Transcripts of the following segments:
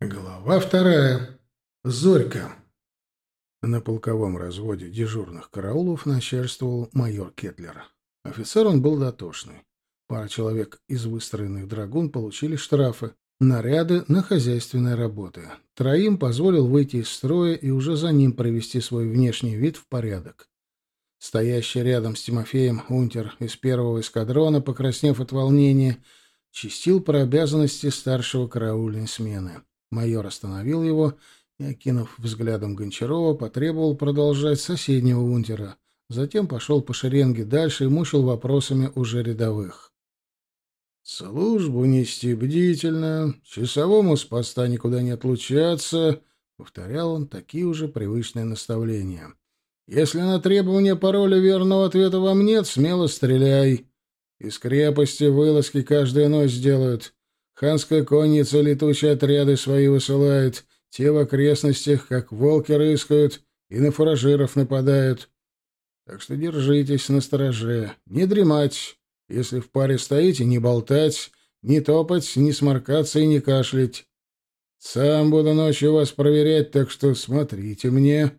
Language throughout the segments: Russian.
Глава вторая. Зорька. На полковом разводе дежурных караулов начальствовал майор Кетлер. Офицер он был дотошный. Пара человек из выстроенных драгун получили штрафы, наряды на хозяйственные работы. Троим позволил выйти из строя и уже за ним провести свой внешний вид в порядок. Стоящий рядом с Тимофеем унтер из первого эскадрона, покраснев от волнения, чистил про обязанности старшего караульной смены. Майор остановил его и, окинув взглядом Гончарова, потребовал продолжать соседнего унтера. Затем пошел по шеренге дальше и мучил вопросами уже рядовых. «Службу нести бдительно, часовому с поста никуда не отлучаться», — повторял он такие уже привычные наставления. «Если на требование пароля верного ответа вам нет, смело стреляй. Из крепости вылазки каждую ночь делают. Ханская конница летучие отряды свои высылает, те в окрестностях, как волки рыскают, и на фуражиров нападают. Так что держитесь на стороже, не дремать. Если в паре стоите, не болтать, не топать, не сморкаться и не кашлять. Сам буду ночью вас проверять, так что смотрите мне.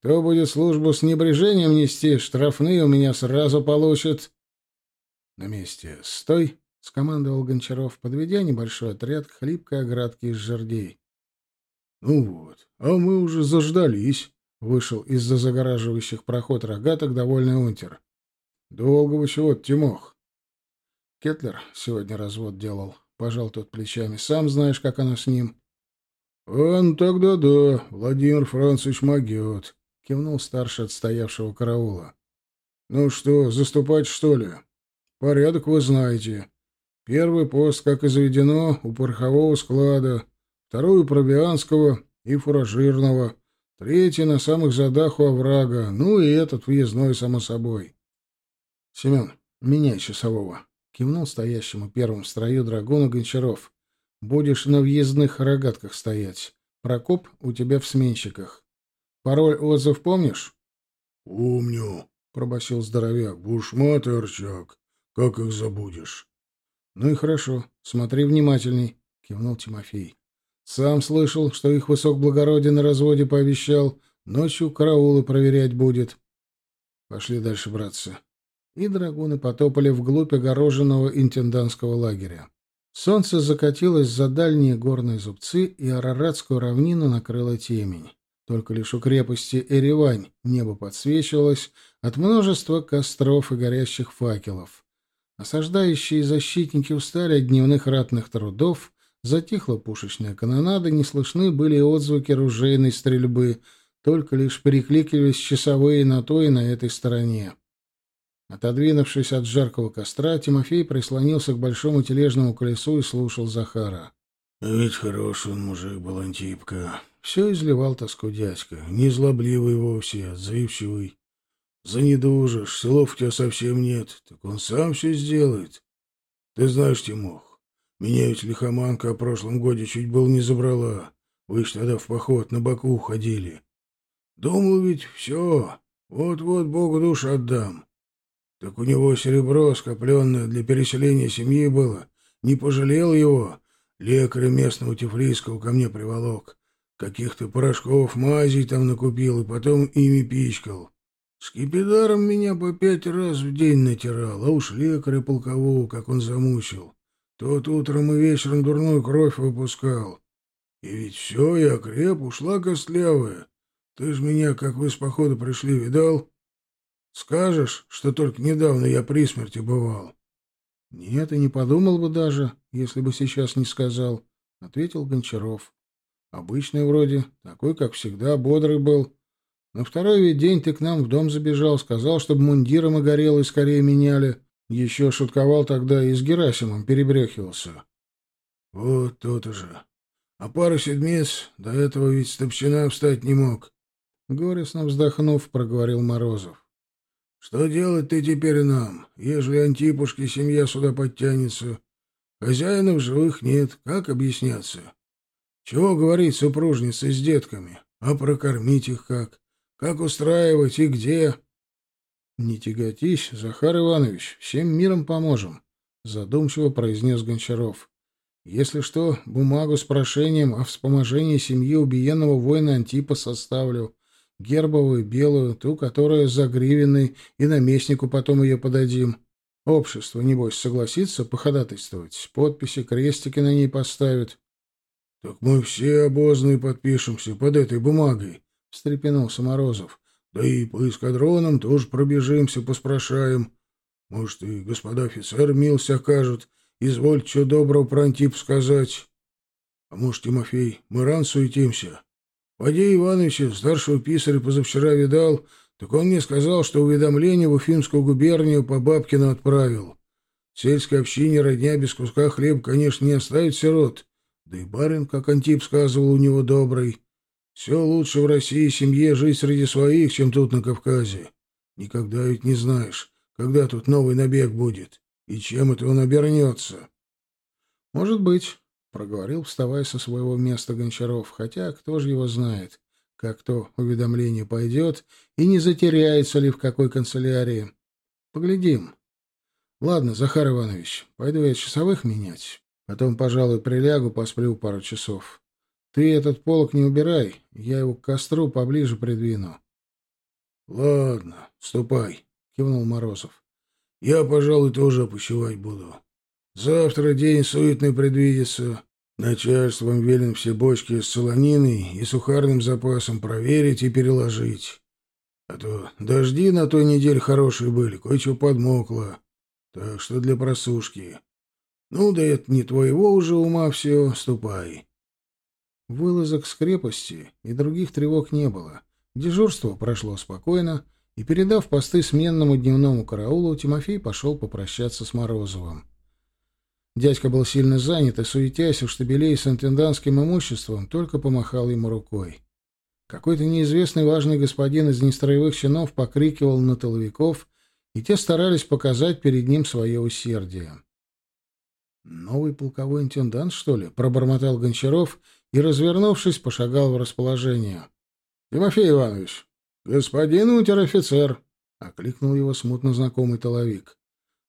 Кто будет службу с небрежением нести, штрафные у меня сразу получит. На месте стой — скомандовал Гончаров, подведя небольшой отряд к хлипкой оградке из жердей. — Ну вот, а мы уже заждались, — вышел из-за загораживающих проход рогаток довольный унтер. — Долго вы чего-то, Тимох? Кетлер сегодня развод делал. Пожал тот плечами. Сам знаешь, как оно с ним. — А, тогда да, Владимир Францевич могет, — кивнул старший отстоявшего караула. — Ну что, заступать, что ли? Порядок вы знаете. Первый пост, как и заведено, у порохового склада, второй у Пробианского и фуражирного, третий на самых задах у оврага, ну и этот въездной, само собой. — Семен, меняй часового, — кивнул стоящему первым в строю драгуну Гончаров. — Будешь на въездных рогатках стоять. Прокоп у тебя в сменщиках. Пароль отзыв помнишь? — Помню, — пробасил здоровяк. — Бушмат и Арчак. Как их забудешь? «Ну и хорошо. Смотри внимательней», — кивнул Тимофей. «Сам слышал, что их высокоблагородие на разводе пообещал. Ночью караулы проверять будет». «Пошли дальше, братцы». И драгуны потопали вглубь огороженного интендантского лагеря. Солнце закатилось за дальние горные зубцы, и Араратскую равнину накрыла темень. Только лишь у крепости Эревань небо подсвечивалось от множества костров и горящих факелов. Осаждающие защитники устали от дневных ратных трудов, затихла пушечная канонада, не слышны были отзвуки ружейной стрельбы, только лишь перекликивались часовые на той и на этой стороне. Отодвинувшись от жаркого костра, Тимофей прислонился к большому тележному колесу и слушал Захара. — Ведь хороший он мужик был, Антипка. Все изливал тоску дядька. Не злобливый вовсе, отзывчивый. Занедужишь, слов у тебя совсем нет, так он сам все сделает. Ты знаешь, Тимох, меня ведь лихоманка о прошлом годе чуть было не забрала. Вы ж тогда в поход на боку уходили. Думал ведь, все, вот-вот Богу душу отдам. Так у него серебро, скопленное для переселения семьи было. Не пожалел его. Лекаря местного тифлийского ко мне приволок. Каких-то порошков, мазей там накупил и потом ими пичкал. Скипидаром меня по пять раз в день натирал, а уж лекаря полкового, как он замучил. Тот утром и вечером дурную кровь выпускал. И ведь все, я креп, ушла костлявая. Ты ж меня, как вы с похода пришли, видал? Скажешь, что только недавно я при смерти бывал? — Нет, и не подумал бы даже, если бы сейчас не сказал, — ответил Гончаров. — Обычный вроде, такой, как всегда, бодрый был. На второй ведь день ты к нам в дом забежал, сказал, чтобы мундиром и горелый скорее меняли. Еще шутковал тогда и с Герасимом перебрехивался. Вот тот же. А пару седмиц до этого ведь Стопчина встать не мог. Горестно вздохнув, проговорил Морозов. Что делать ты теперь нам, ежели Антипушки семья сюда подтянется? Хозяинов живых нет, как объясняться? Чего говорить супружнице с детками? А прокормить их как? Как устраивать и где? — Не тяготись, Захар Иванович, всем миром поможем, — задумчиво произнес Гончаров. Если что, бумагу с прошением о вспоможении семьи убиенного воина Антипа составлю. Гербовую, белую, ту, которая за гривенной, и наместнику потом ее подадим. Общество, небось, согласится походатайствовать, подписи, крестики на ней поставят. — Так мы все обозные подпишемся под этой бумагой, — встрепенулся Морозов. — Да и по эскадронам тоже пробежимся, поспрашаем. Может, и господа офицеры милость окажут, изволь что доброго про Антип сказать. А может, Тимофей, мы ран суетимся? Вадей Ивановича, старшего писаря, позавчера видал, так он мне сказал, что уведомление в Уфимскую губернию по Бабкину отправил. Сельской общине родня без куска хлеба, конечно, не оставит сирот. Да и барин, как Антип сказывал, у него добрый. Все лучше в России семье жить среди своих, чем тут на Кавказе. Никогда ведь не знаешь, когда тут новый набег будет и чем это он обернется. — Может быть, — проговорил, вставая со своего места Гончаров, хотя кто же его знает как то уведомление пойдет и не затеряется ли в какой канцелярии. Поглядим. Ладно, Захар Иванович, пойду я часовых менять. Потом, пожалуй, прилягу, посплю пару часов. Ты этот полок не убирай, я его к костру поближе придвину. — Ладно, ступай, — кивнул Морозов. — Я, пожалуй, тоже опущевать буду. Завтра день суетный предвидится. Начальством велен все бочки с солониной и сухарным запасом проверить и переложить. А то дожди на той неделе хорошие были, кое-что подмокло. Так что для просушки. Ну, да это не твоего уже ума все, ступай. Вылазок с крепости и других тревог не было. Дежурство прошло спокойно, и, передав посты сменному дневному караулу, Тимофей пошел попрощаться с Морозовым. Дядька был сильно занят и, суетясь у штабелей с интендантским имуществом, только помахал ему рукой. Какой-то неизвестный важный господин из нестроевых чинов покрикивал на толовиков, и те старались показать перед ним свое усердие. «Новый полковой интендант, что ли?» — пробормотал Гончаров и, развернувшись, пошагал в расположение. «Тимофей Иванович, господин унтер-офицер!» — окликнул его смутно знакомый толовик.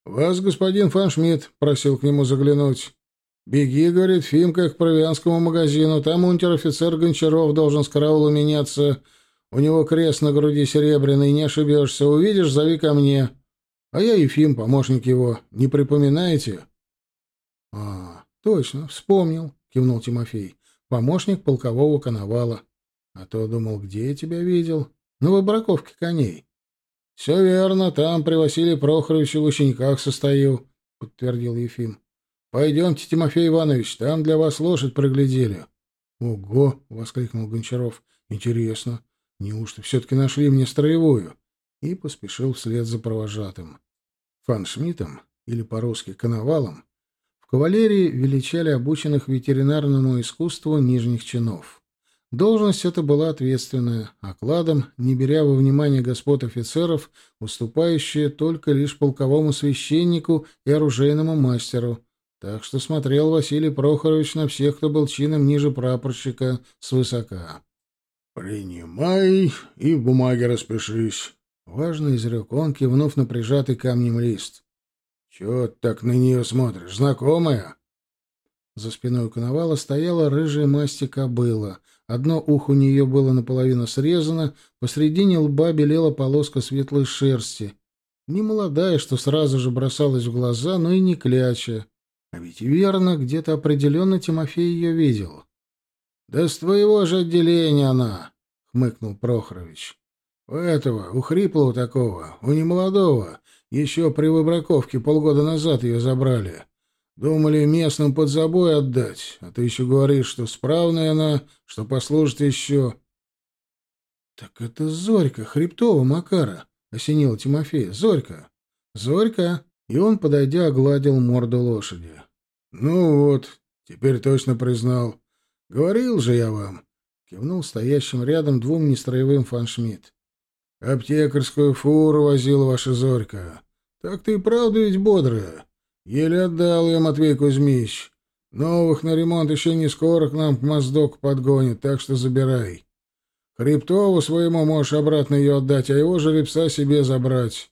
«Вас господин Фаншмидт просил к нему заглянуть. Беги, — говорит Фимка, — к провианскому магазину. Там унтер-офицер Гончаров должен с караула меняться. У него крест на груди серебряный, не ошибешься. Увидишь, зови ко мне. А я Ефим, помощник его. Не припоминаете?» «А, точно, вспомнил», — кивнул Тимофей. «Помощник полкового коновала. А то думал, где я тебя видел? На выбраковке коней». — Все верно, там при Василии Прохоровиче в учениках состою, — подтвердил Ефим. — Пойдемте, Тимофей Иванович, там для вас лошадь приглядели. — Ого! — воскликнул Гончаров. — Интересно. Неужто все-таки нашли мне строевую? И поспешил вслед за провожатым. Фаншмитом, или по-русски коновалом, кавалерии величали обученных ветеринарному искусству нижних чинов. Должность эта была ответственная, окладом, не беря во внимание господ офицеров, уступающая только лишь полковому священнику и оружейному мастеру. Так что смотрел Василий Прохорович на всех, кто был чином ниже прапорщика, свысока. «Принимай и в бумаге распишись», — важно изрек он, кивнув на прижатый камнем лист. «Чего ты так на нее смотришь? Знакомая?» За спиной коновала стояла рыжая масти кобыла — Одно ухо у нее было наполовину срезано, посредине лба белела полоска светлой шерсти. Не молодая, что сразу же бросалась в глаза, но и не кляча. А ведь верно, где-то определенно Тимофей ее видел. — Да с твоего же отделения она, — хмыкнул Прохорович. — У этого, у хриплого такого, у немолодого, еще при выбраковке полгода назад ее забрали. Думали местным под забой отдать, а ты еще говоришь, что справная она, что послужит еще. — Так это Зорька, Хребтова Макара, — осенила Тимофея. — Зорька. — Зорька. И он, подойдя, огладил морду лошади. — Ну вот, теперь точно признал. Говорил же я вам, — кивнул стоящим рядом двум нестроевым фаншмидт. — Аптекарскую фуру возила ваша Зорька. Так ты и правда ведь бодрая. Еле отдал ее Матвей Кузьмич. Новых на ремонт еще не скоро к нам моздок подгонит, так что забирай. Хребтову своему можешь обратно ее отдать, а его жеребца себе забрать.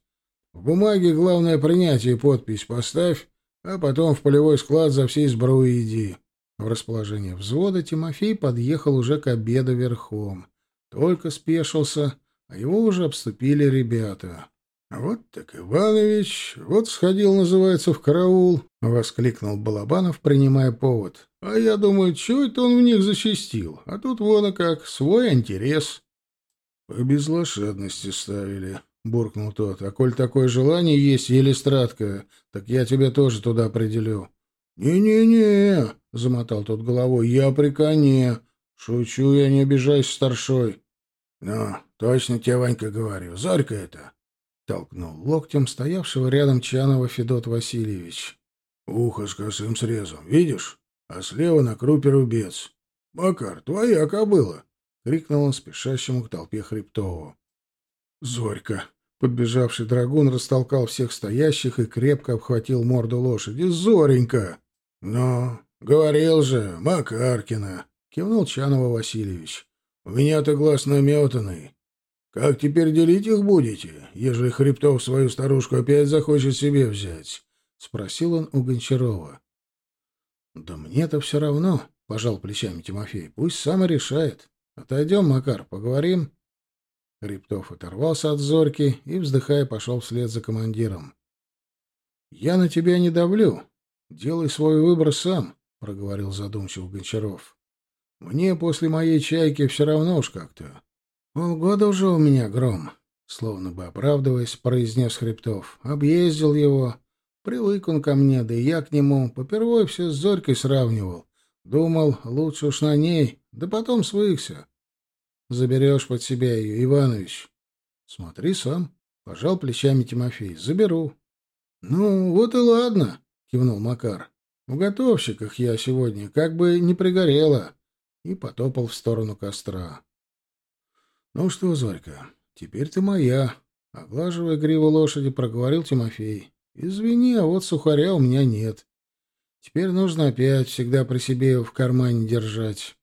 В бумаге главное принятие подпись поставь, а потом в полевой склад за всей сбруей иди. В расположение взвода Тимофей подъехал уже к обеду верхом. Только спешился, а его уже обступили ребята. «Вот так Иванович, вот сходил, называется, в караул», — воскликнул Балабанов, принимая повод. «А я думаю, чего это он в них зачастил? А тут вон и как, свой интерес». «По безлошадности ставили», — буркнул тот. «А коль такое желание есть, Елистратка, так я тебя тоже туда определю». «Не-не-не», — замотал тот головой, — «я при коне. Шучу я, не обижайся, старшой». «Ну, точно тебе, Ванька, говорю, Зорька это». Толкнул локтем стоявшего рядом Чанова Федот Васильевич. «Ухо с косым срезом, видишь? А слева на крупе рубец. Макар, твоя кобыла!» — крикнул он спешащему к толпе Хребтову. «Зорька!» — подбежавший драгун растолкал всех стоящих и крепко обхватил морду лошади. «Зоренька!» «Ну, говорил же, Макаркина!» — кивнул Чанова Васильевич. «У меня-то глаз наметанный. Как теперь делить их будете, ежели Хребтов свою старушку опять захочет себе взять? — спросил он у Гончарова. — Да мне-то все равно, — пожал плечами Тимофей. — Пусть сам решает. Отойдем, Макар, поговорим. Хребтов оторвался от зорьки и, вздыхая, пошел вслед за командиром. — Я на тебя не давлю. Делай свой выбор сам, — проговорил задумчиво Гончаров. — Мне после моей чайки все равно уж как-то. «Полгода уже у меня гром», — словно бы оправдываясь, произнес Хребтов. «Объездил его. Привык он ко мне, да и я к нему. Попервой все с Зорькой сравнивал. Думал, лучше уж на ней, да потом свыкся. Заберешь под себя ее, Иванович?» «Смотри сам», — пожал плечами Тимофей. «Заберу». «Ну, вот и ладно», — кивнул Макар. «В готовщиках я сегодня как бы не пригорело». И потопал в сторону костра. «Ну что, Зорька, теперь ты моя», — оглаживая гриву лошади, проговорил Тимофей. «Извини, а вот сухаря у меня нет. Теперь нужно опять всегда при себе в кармане держать».